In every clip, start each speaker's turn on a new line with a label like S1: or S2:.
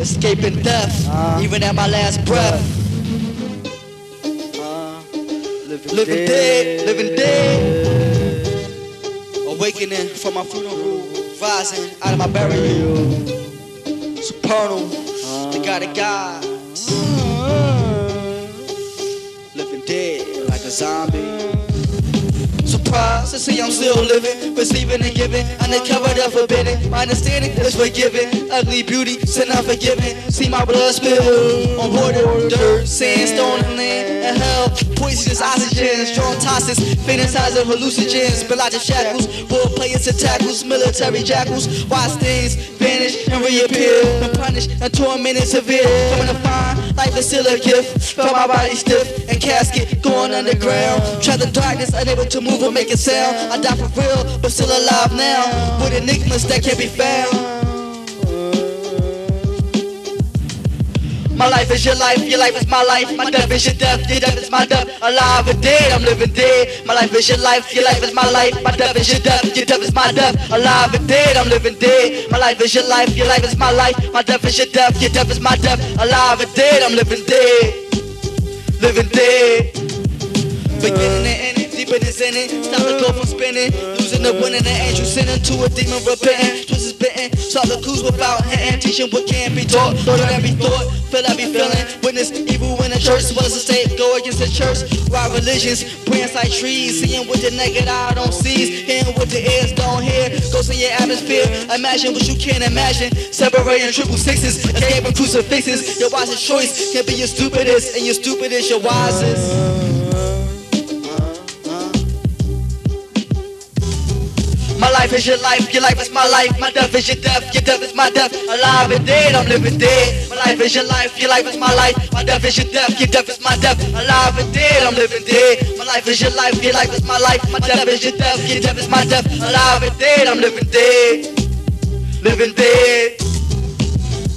S1: escaping death,
S2: Uh.
S1: even at my last breath.
S2: Uh, living,
S1: Living dead, living dead. Awakening from my funeral, rising out of my burial. Supernal, the God of gods. Living dead like a zombie. To see I'm still living, receiving and giving, uncovered and forbidden. My understanding is forgiven, ugly beauty, sin unforgiven. See my blood spill on water, dirt, sandstone, and land, and hell. Poisonous oxygen, strong toxins, fantasizing hallucinogens, the shackles, role players and tackles, military jackals, watch things vanish and reappear, and punish and tormented severe. Coming to find life is still a gift, felt my body stiff casket going underground. Try the darkness, unable to move or make a sound. I die for real, but still alive now, with enigmas that can't be found. My life is your life, your life is my life. My death is your death, your death is my death. Alive or dead, I'm living dead. My life is your life, your life is my life. My death is your death, your death is my death. Alive or dead, I'm living dead. My life is your life, your life is my life. My death is your death, your death is my death. Alive or dead, I'm living dead. Living dead. Beginning and ending, deeper than sinning. Stop the globe from spinning. Losing the winning, the angel sinning to a demon repenting. Twist is bitten, solve the clues without hinting. Teaching what can't be taught, thought of every thought, feel every feeling. Witness evil in the church, as the state. Go against the church. Why religions, branch like trees. Seeing what the naked eye don't see. Hearing what the ears don't hear. Ghosts in your atmosphere. Imagine what you can't imagine. Separating triple sixes, escaping crucifixes. Your wisest choice can be your stupidest, and your stupidest your wisest. My life is your life, your life is my life. My death is your death, your death is my death. Alive and dead, I'm living dead. My life is your life, your life is my life. My death is your death, your death is my death. Alive and dead, I'm living dead. Life is your life, your life is my life. My death is your death, your death is my death. Alive and dead, I'm living dead. Living dead.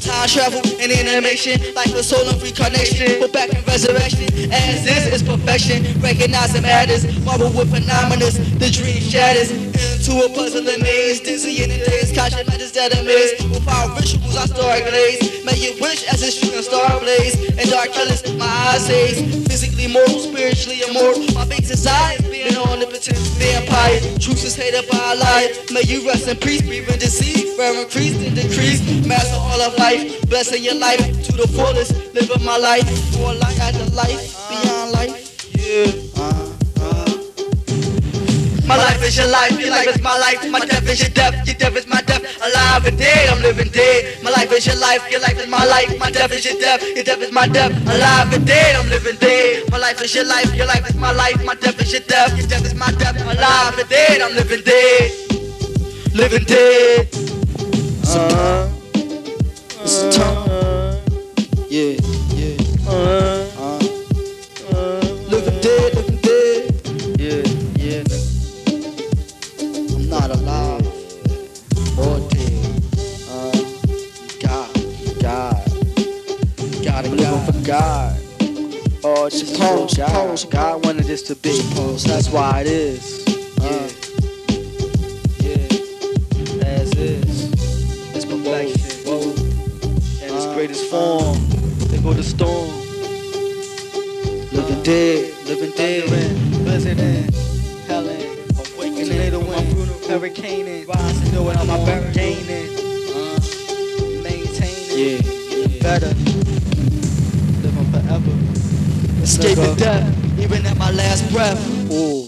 S1: Time travel and animation, like a soul of reincarnation. Put back in resurrection, as this is perfection. Recognizing matters, marvel with phenomena. The dream shatters into a puzzling maze. Dizzy in the days, conscious matters that amaze. With our rituals, I stargaze. May you wish as a shooting star blaze. In dark colors, my eyes haze. Physically mortal, spiritually immortal. My base desire is being omnipotent vampire. Truth is hated by a liar. May you rest in peace, breathing disease. Forever increased and decreased. Master all of life, blessing your life to the fullest. Living my life, for life after life, beyond life. Yeah. My life is your life, your life is my life. My death is your death, your death is my death. Alive and dead, I'm living dead. Is your life, your life is my life. My death is your death, your death is my death. Alive and dead, I'm living dead. My life is your life, your life is my life. My death is your death, your death is my death. Alive and dead, I'm living dead. Living dead.
S2: uh,
S1: God,
S2: I'm
S1: and
S2: living for
S1: God.
S2: Oh, this is
S1: Suppose,
S2: God. God wanted this to be.
S1: Suppose.
S2: That's why it is. Uh, yeah, as is. It's perfection.
S1: Whoa,
S2: In its
S1: Uh,
S2: greatest form. They go the storm.
S1: living dead, living dead.
S2: Blizzarding, helling,
S1: Awakening
S2: tornado
S1: my
S2: wind, hurricaning,
S1: Rising,
S2: doing all my
S1: on. Uh,
S2: maintaining,
S1: yeah.
S2: Better, living forever.
S1: Escaping death, even at my last breath.
S2: Ooh.